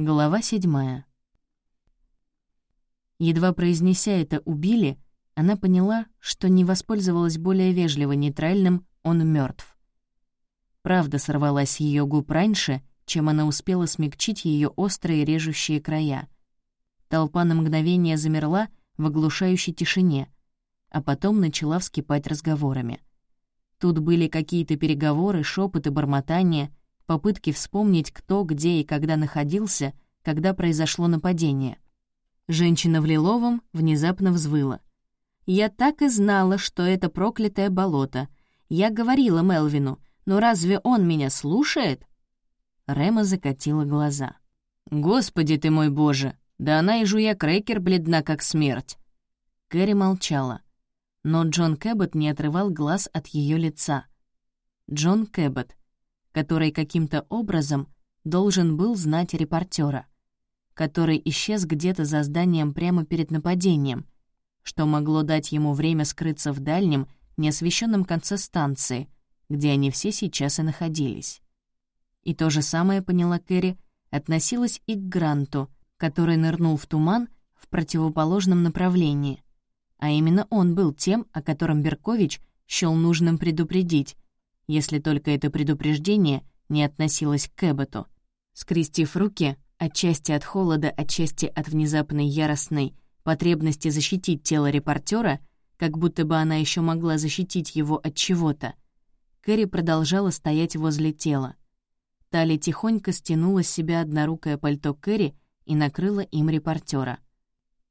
Глава седьмая. Едва произнеся это «убили», она поняла, что не воспользовалась более вежливо нейтральным «он мертв. Правда сорвалась с ее губ раньше, чем она успела смягчить ее острые режущие края. Толпа на мгновение замерла в оглушающей тишине, а потом начала вскипать разговорами. Тут были какие-то переговоры, шепоты, бормотания, попытки вспомнить, кто, где и когда находился, когда произошло нападение. Женщина в лиловом внезапно взвыла. «Я так и знала, что это проклятое болото. Я говорила Мелвину, но разве он меня слушает?» Рема закатила глаза. «Господи ты мой боже! Да она и жуя крекер бледна, как смерть!» Кэрри молчала, но Джон Кэббот не отрывал глаз от ее лица. Джон Кэббот, который каким-то образом должен был знать репортера, который исчез где-то за зданием прямо перед нападением, что могло дать ему время скрыться в дальнем, неосвещенном конце станции, где они все сейчас и находились. И то же самое, поняла Кэрри, относилось и к Гранту, который нырнул в туман в противоположном направлении. А именно он был тем, о котором Беркович счёл нужным предупредить, если только это предупреждение не относилось к Эбботу. Скрестив руки, отчасти от холода, отчасти от внезапной яростной потребности защитить тело репортера, как будто бы она еще могла защитить его от чего-то, Кэрри продолжала стоять возле тела. Тали тихонько стянула с себя однорукое пальто Кэрри и накрыла им репортера.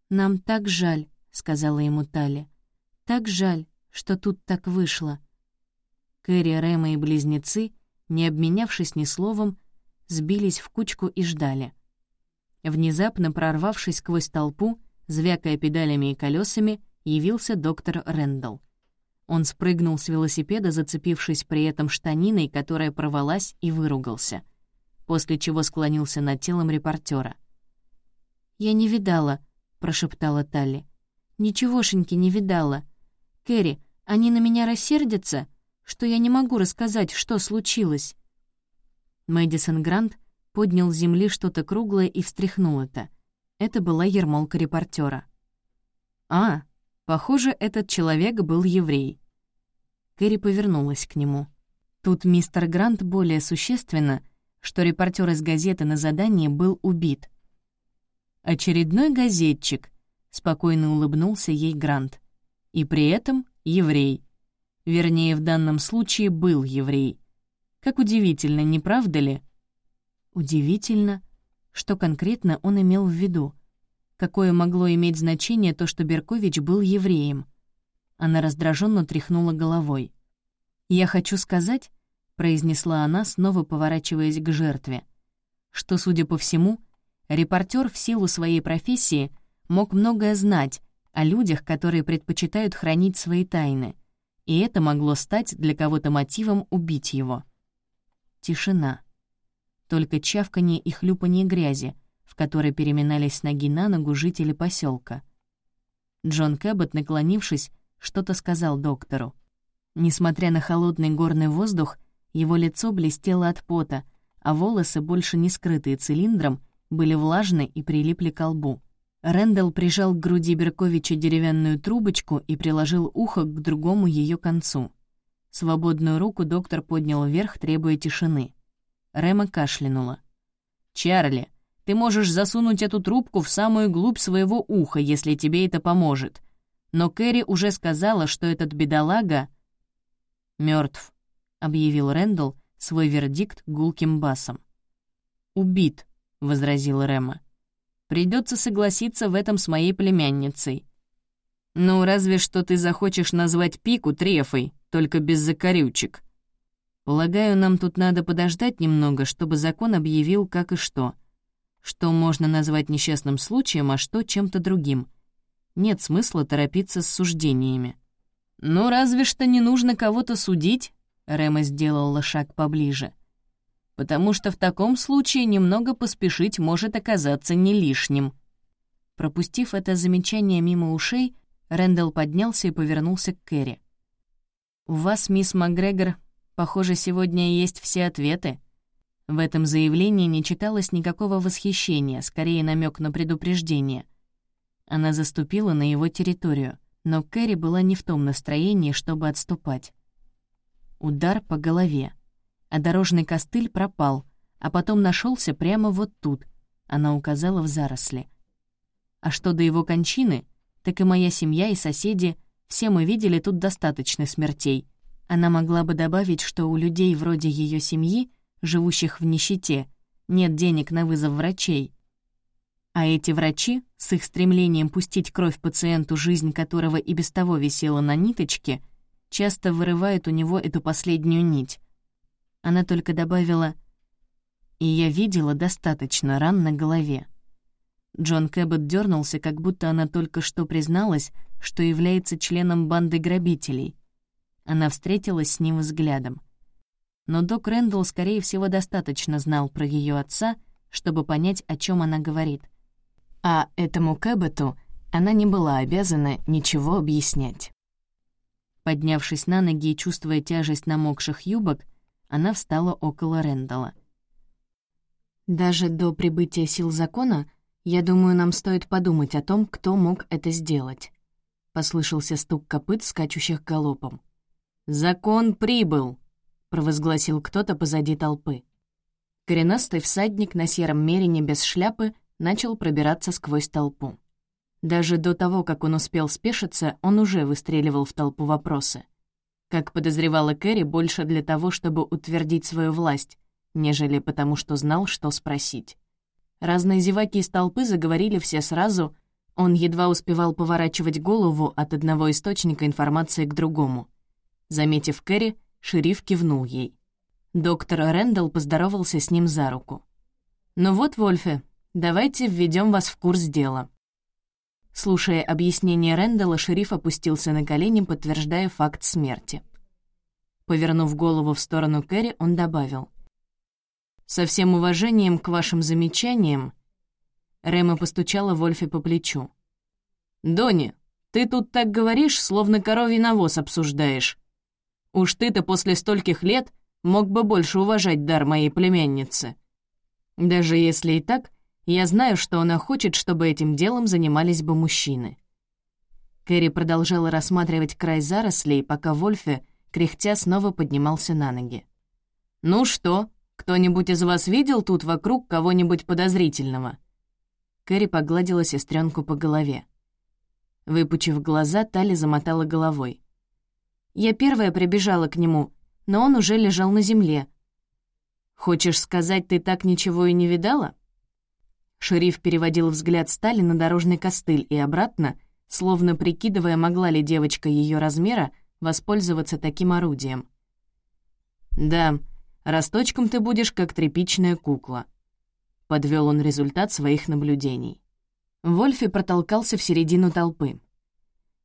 «Нам так жаль», — сказала ему Тали. «Так жаль, что тут так вышло». Кэрри, Рэма и близнецы, не обменявшись ни словом, сбились в кучку и ждали. Внезапно прорвавшись сквозь толпу, звякая педалями и колесами, явился доктор Рэндалл. Он спрыгнул с велосипеда, зацепившись при этом штаниной, которая порвалась, и выругался, после чего склонился над телом репортера. «Я не видала», — прошептала Талли. «Ничегошеньки не видала. Кэрри, они на меня рассердятся?» Что я не могу рассказать, что случилось». Мэдисон Грант поднял с земли что-то круглое и встряхнул это. Это была ермолка репортера. «А, похоже, этот человек был еврей». Кэрри повернулась к нему. Тут мистер Грант более существенно, что репортер из газеты на задании был убит. «Очередной газетчик», — спокойно улыбнулся ей Грант. «И при этом еврей». Вернее, в данном случае был еврей. Как удивительно, не правда ли? Удивительно, что конкретно он имел в виду. Какое могло иметь значение то, что Беркович был евреем? Она раздраженно тряхнула головой. «Я хочу сказать», — произнесла она, снова поворачиваясь к жертве, что, судя по всему, репортер в силу своей профессии мог многое знать о людях, которые предпочитают хранить свои тайны — и это могло стать для кого-то мотивом убить его. Тишина. Только чавканье и хлюпанье грязи, в которой переминались ноги на ногу жители поселка. Джон Кэббот, наклонившись, что-то сказал доктору. Несмотря на холодный горный воздух, его лицо блестело от пота, а волосы, больше не скрытые цилиндром, были влажны и прилипли к лбу. Рэндалл прижал к груди Берковича деревянную трубочку и приложил ухо к другому ее концу. Свободную руку доктор поднял вверх, требуя тишины. Рема кашлянула. «Чарли, ты можешь засунуть эту трубку в самую глубь своего уха, если тебе это поможет. Но Кэрри уже сказала, что этот бедолага мертв, объявил Рэндалл свой вердикт гулким басом. «Убит», — возразил Рема. Придется согласиться в этом с моей племянницей. Ну, разве что ты захочешь назвать пику трефой, только без закорючек. Полагаю, нам тут надо подождать немного, чтобы закон объявил как и что. Что можно назвать несчастным случаем, а что чем-то другим. Нет смысла торопиться с суждениями. «Ну, разве что не нужно кого-то судить», — Рема сделала шаг поближе потому что в таком случае немного поспешить может оказаться не лишним». Пропустив это замечание мимо ушей, Рэндалл поднялся и повернулся к Кэрри. «У вас, мисс МакГрегор, похоже, сегодня есть все ответы». В этом заявлении не читалось никакого восхищения, скорее намек на предупреждение. Она заступила на его территорию, но Кэрри была не в том настроении, чтобы отступать. Удар по голове. А дорожный костыль пропал, а потом нашелся прямо вот тут. Она указала в заросли. А что до его кончины, так и моя семья и соседи, все мы видели тут достаточно смертей. Она могла бы добавить, что у людей вроде ее семьи, живущих в нищете, нет денег на вызов врачей. А эти врачи, с их стремлением пустить кровь пациенту, жизнь которого и без того висела на ниточке, часто вырывают у него эту последнюю нить. Она только добавила «И я видела достаточно ран на голове». Джон Кэббет дернулся, как будто она только что призналась, что является членом банды грабителей. Она встретилась с ним взглядом. Но док Рэндалл, скорее всего, достаточно знал про ее отца, чтобы понять, о чем она говорит. А этому Кэббету она не была обязана ничего объяснять. Поднявшись на ноги и чувствуя тяжесть намокших юбок, она встала около Рэндалла. «Даже до прибытия сил закона «Я думаю, нам стоит подумать о том, кто мог это сделать». Послышался стук копыт, скачущих галопом. «Закон прибыл!» — провозгласил кто-то позади толпы. Коренастый всадник на сером мерине без шляпы начал пробираться сквозь толпу. Даже до того, как он успел спешиться, он уже выстреливал в толпу вопросы. Как подозревала Кэрри, больше для того, чтобы утвердить свою власть, нежели потому, что знал, что спросить. Разные зеваки из толпы заговорили все сразу. Он едва успевал поворачивать голову от одного источника информации к другому. Заметив Кэрри, шериф кивнул ей. Доктор Рэндалл поздоровался с ним за руку. «Ну вот, Вольфе, давайте введем вас в курс дела». Слушая объяснение Рэндалла, шериф опустился на колени, подтверждая факт смерти. Повернув голову в сторону Кэрри, он добавил. «Со всем уважением к вашим замечаниям...» Рема постучала Вольфе по плечу. «Донни, ты тут так говоришь, словно коровий навоз обсуждаешь. Уж ты-то после стольких лет мог бы больше уважать дар моей племянницы. Даже если и так, я знаю, что она хочет, чтобы этим делом занимались бы мужчины». Кэрри продолжала рассматривать край зарослей, пока Вольфе, кряхтя, снова поднимался на ноги. «Ну что, кто-нибудь из вас видел тут вокруг кого-нибудь подозрительного?» Кэрри погладила сестренку по голове. Выпучив глаза, Тали замотала головой. Я первая прибежала к нему, но он уже лежал на земле. «Хочешь сказать, ты так ничего и не видала?» Шериф переводил взгляд Стали на дорожный костыль и обратно, словно прикидывая, могла ли девочка ее размера воспользоваться таким орудием. «Да, Росточком ты будешь, как тряпичная кукла». Подвел он результат своих наблюдений. Вольфи протолкался в середину толпы.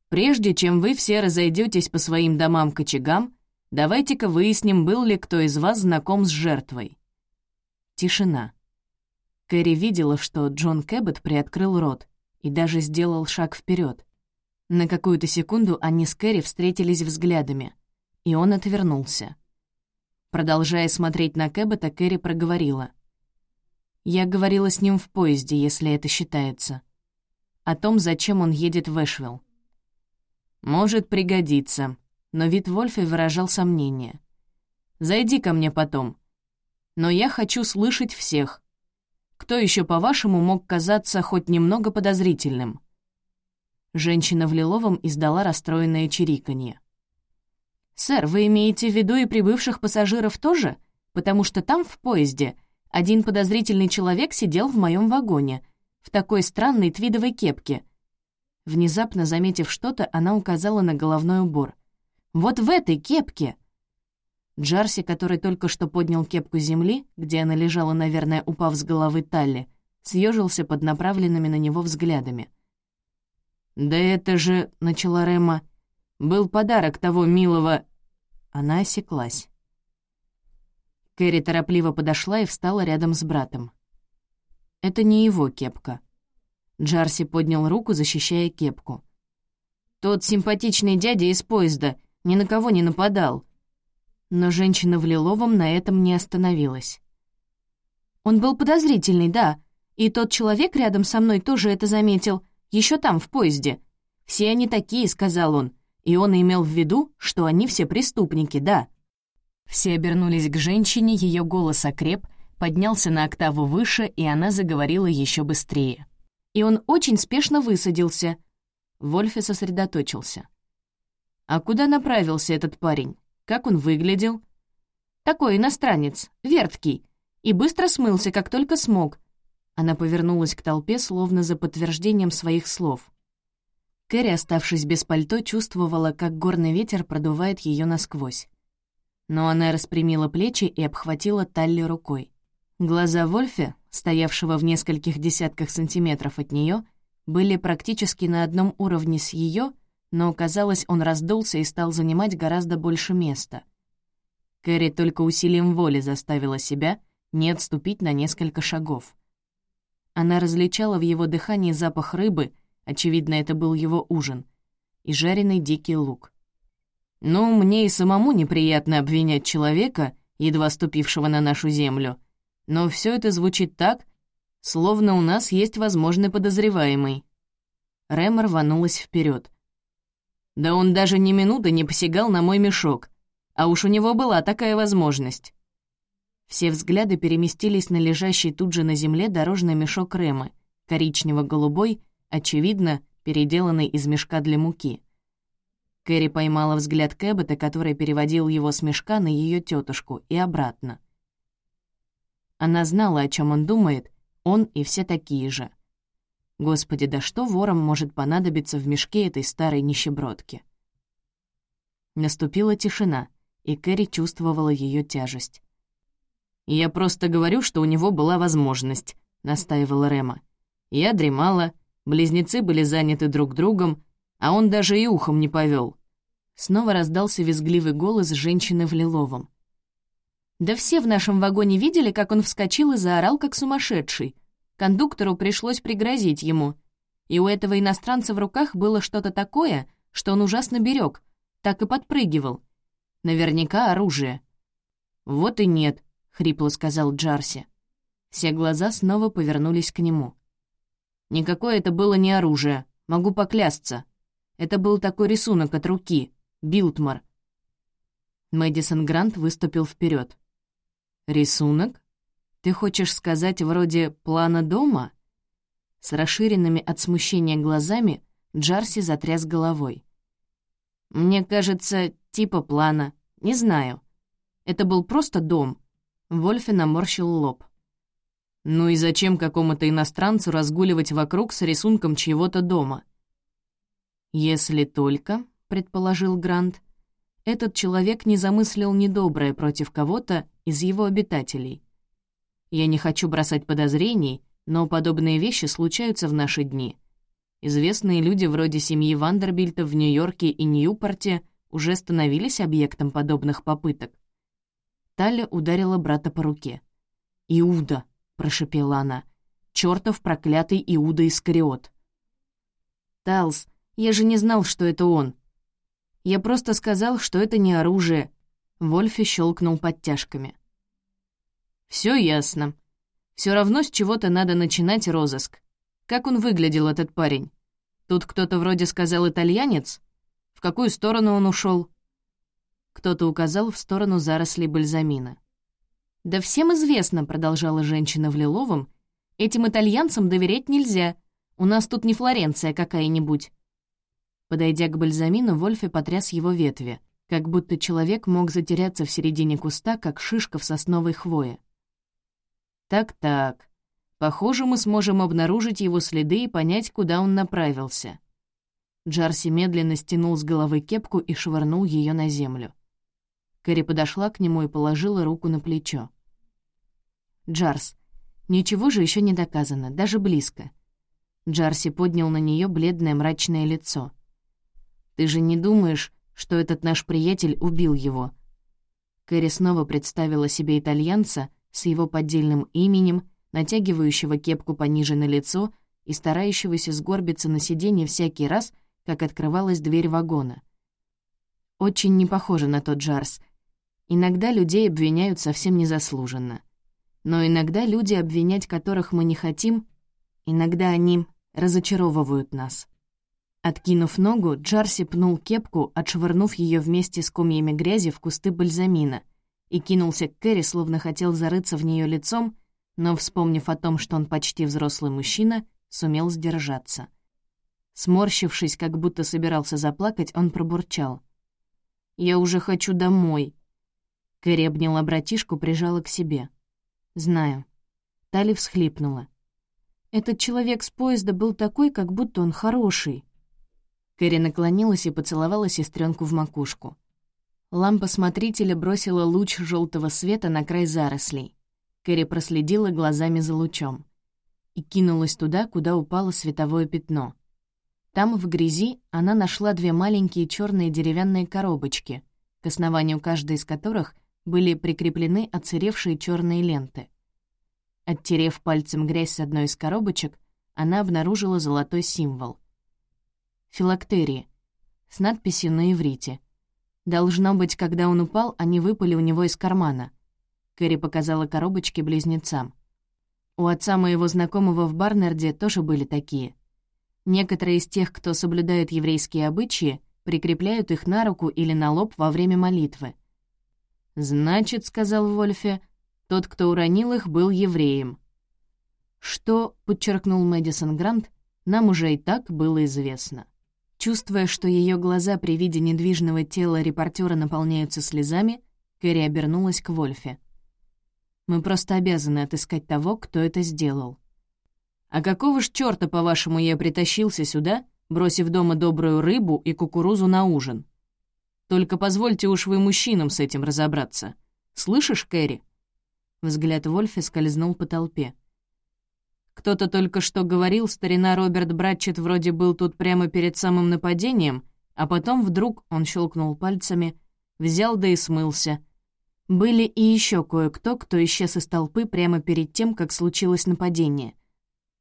«Прежде чем вы все разойдетесь по своим домам-кочегам, давайте-ка выясним, был ли кто из вас знаком с жертвой». Тишина. Кэрри видела, что Джон Кэббет приоткрыл рот и даже сделал шаг вперед. На какую-то секунду они с Кэрри встретились взглядами, и он отвернулся. Продолжая смотреть на Кэббета, Кэрри проговорила. «Я говорила с ним в поезде, если это считается. О том, зачем он едет в Эшвилл. «Может пригодиться», но вид Вольфа выражал сомнение. «Зайди ко мне потом. Но я хочу слышать всех. Кто еще, по-вашему, мог казаться хоть немного подозрительным?» Женщина в лиловом издала расстроенное чириканье. «Сэр, вы имеете в виду и прибывших пассажиров тоже? Потому что там, в поезде, один подозрительный человек сидел в моем вагоне, в такой странной твидовой кепке». Внезапно заметив что-то, она указала на головной убор. «Вот в этой кепке!» Джарси, который только что поднял кепку земли, где она лежала, наверное, упав с головы Талли, съежился под направленными на него взглядами. «Да это же...» — начала Рема. Был подарок того милого...» Она осеклась. Кэрри торопливо подошла и встала рядом с братом. «Это не его кепка». Джарси поднял руку, защищая кепку. «Тот симпатичный дядя из поезда ни на кого не нападал». Но женщина в лиловом на этом не остановилась. Он был подозрительный, да. И тот человек рядом со мной тоже это заметил, еще там, в поезде. Все они такие, сказал он. И он имел в виду, что они все преступники, да. Все обернулись к женщине, ее голос окреп, поднялся на октаву выше, и она заговорила еще быстрее. И он очень спешно высадился. Вольфе сосредоточился. «А куда направился этот парень? Как он выглядел?» «Такой иностранец, верткий, и быстро смылся, как только смог». Она повернулась к толпе, словно за подтверждением своих слов. Кэрри, оставшись без пальто, чувствовала, как горный ветер продувает ее насквозь. Но она распрямила плечи и обхватила Талли рукой. Глаза Вольфе, стоявшего в нескольких десятках сантиметров от нее, были практически на одном уровне с ее, но, казалось, он раздулся и стал занимать гораздо больше места. Кэрри только усилием воли заставила себя не отступить на несколько шагов. Она различала в его дыхании запах рыбы, очевидно, это был его ужин, и жареный дикий лук. «Ну, мне и самому неприятно обвинять человека, едва ступившего на нашу землю», но все это звучит так, словно у нас есть возможный подозреваемый. Рэм рванулась вперед. Да он даже ни минуты не посягал на мой мешок, а уж у него была такая возможность. Все взгляды переместились на лежащий тут же на земле дорожный мешок Рэмы, коричнево-голубой, очевидно, переделанный из мешка для муки. Кэрри поймала взгляд Кэббета, который переводил его с мешка на ее тетушку и обратно. Она знала, о чем он думает, он и все такие же. Господи, да что ворам может понадобиться в мешке этой старой нищебродки? Наступила тишина, и Кэрри чувствовала ее тяжесть. «Я просто говорю, что у него была возможность», — настаивала Рема. «Я дремала, близнецы были заняты друг другом, а он даже и ухом не повел. Снова раздался визгливый голос женщины в лиловом. Да все в нашем вагоне видели, как он вскочил и заорал, как сумасшедший. Кондуктору пришлось пригрозить ему. И у этого иностранца в руках было что-то такое, что он ужасно берег, так и подпрыгивал. Наверняка оружие. «Вот и нет», — хрипло сказал Джарси. Все глаза снова повернулись к нему. «Никакое это было не оружие, могу поклясться. Это был такой рисунок от руки, Билтмар». Мэдисон Грант выступил вперед. «Рисунок? Ты хочешь сказать вроде плана дома?» С расширенными от смущения глазами Джарси затряс головой. «Мне кажется, типа плана. Не знаю. Это был просто дом». Вольфи наморщил лоб. «Ну и зачем какому-то иностранцу разгуливать вокруг с рисунком чьего-то дома?» «Если только», — предположил Грант, — этот человек не замыслил недоброе против кого-то из его обитателей. Я не хочу бросать подозрений, но подобные вещи случаются в наши дни. Известные люди вроде семьи Вандербильта в Нью-Йорке и Ньюпорте уже становились объектом подобных попыток. Таля ударила брата по руке. «Иуда!» — прошепела она. «Чёртов проклятый Иуда Искариот!» «Талс, я же не знал, что это он!» Я просто сказал, что это не оружие». Вольфи щелкнул подтяжками. Все ясно. Все равно с чего-то надо начинать розыск. Как он выглядел, этот парень? Тут кто-то вроде сказал итальянец? В какую сторону он ушел? Кто-то указал в сторону зарослей бальзамина. «Да всем известно», — продолжала женщина в лиловом, «этим итальянцам доверять нельзя. У нас тут не Флоренция какая-нибудь. Подойдя к бальзамину, Вольфе потряс его ветви, как будто человек мог затеряться в середине куста, как шишка в сосновой хвое. «Так-так. Похоже, мы сможем обнаружить его следы и понять, куда он направился». Джарси медленно стянул с головы кепку и швырнул ее на землю. Кэрри подошла к нему и положила руку на плечо. «Джарс, ничего же еще не доказано, даже близко». Джарси поднял на нее бледное мрачное лицо — ты же не думаешь, что этот наш приятель убил его?» Кэрри снова представила себе итальянца с его поддельным именем, натягивающего кепку пониже на лицо и старающегося сгорбиться на сиденье всякий раз, как открывалась дверь вагона. Очень не похоже на тот Джарс. Иногда людей обвиняют совсем незаслуженно. Но иногда люди, обвинять которых мы не хотим, иногда они разочаровывают нас. Откинув ногу, Джарси пнул кепку, отшвырнув ее вместе с комьями грязи в кусты бальзамина, и кинулся к Кэрри, словно хотел зарыться в нее лицом, но, вспомнив о том, что он почти взрослый мужчина, сумел сдержаться. Сморщившись, как будто собирался заплакать, он пробурчал. «Я уже хочу домой». Кэрри обняла братишку, прижала к себе. «Знаю». Тали всхлипнула. «Этот человек с поезда был такой, как будто он хороший». Кэрри наклонилась и поцеловала сестренку в макушку. Лампа смотрителя бросила луч желтого света на край зарослей. Кэрри проследила глазами за лучом и кинулась туда, куда упало световое пятно. Там, в грязи, она нашла две маленькие черные деревянные коробочки, к основанию каждой из которых были прикреплены оцаревшие черные ленты. Оттерев пальцем грязь с одной из коробочек, она обнаружила золотой символ филактерии, с надписью на иврите. Должно быть, когда он упал, они выпали у него из кармана. Кэрри показала коробочки близнецам. У отца моего знакомого в Барнарде тоже были такие. Некоторые из тех, кто соблюдает еврейские обычаи, прикрепляют их на руку или на лоб во время молитвы. «Значит, — сказал Вольфе, — тот, кто уронил их, был евреем». Что, — подчеркнул Мэдисон Грант, — нам уже и так было известно. Чувствуя, что ее глаза при виде недвижного тела репортера наполняются слезами, Кэрри обернулась к Вольфе. «Мы просто обязаны отыскать того, кто это сделал». «А какого ж чёрта, по-вашему, я притащился сюда, бросив дома добрую рыбу и кукурузу на ужин? Только позвольте уж вы мужчинам с этим разобраться. Слышишь, Кэрри?» Взгляд Вольфе скользнул по толпе. Кто-то только что говорил, старина Роберт Братчет вроде был тут прямо перед самым нападением, а потом вдруг, он щелкнул пальцами, взял да и смылся. Были и еще кое-кто, кто исчез из толпы прямо перед тем, как случилось нападение.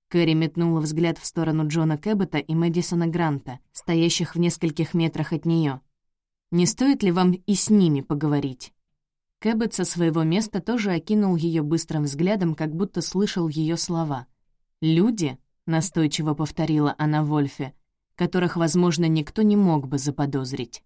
Кэрри метнула взгляд в сторону Джона Кэббета и Мэдисона Гранта, стоящих в нескольких метрах от нее. «Не стоит ли вам и с ними поговорить?» Кэббет со своего места тоже окинул ее быстрым взглядом, как будто слышал ее слова — «Люди», — настойчиво повторила она Вольфе, «которых, возможно, никто не мог бы заподозрить».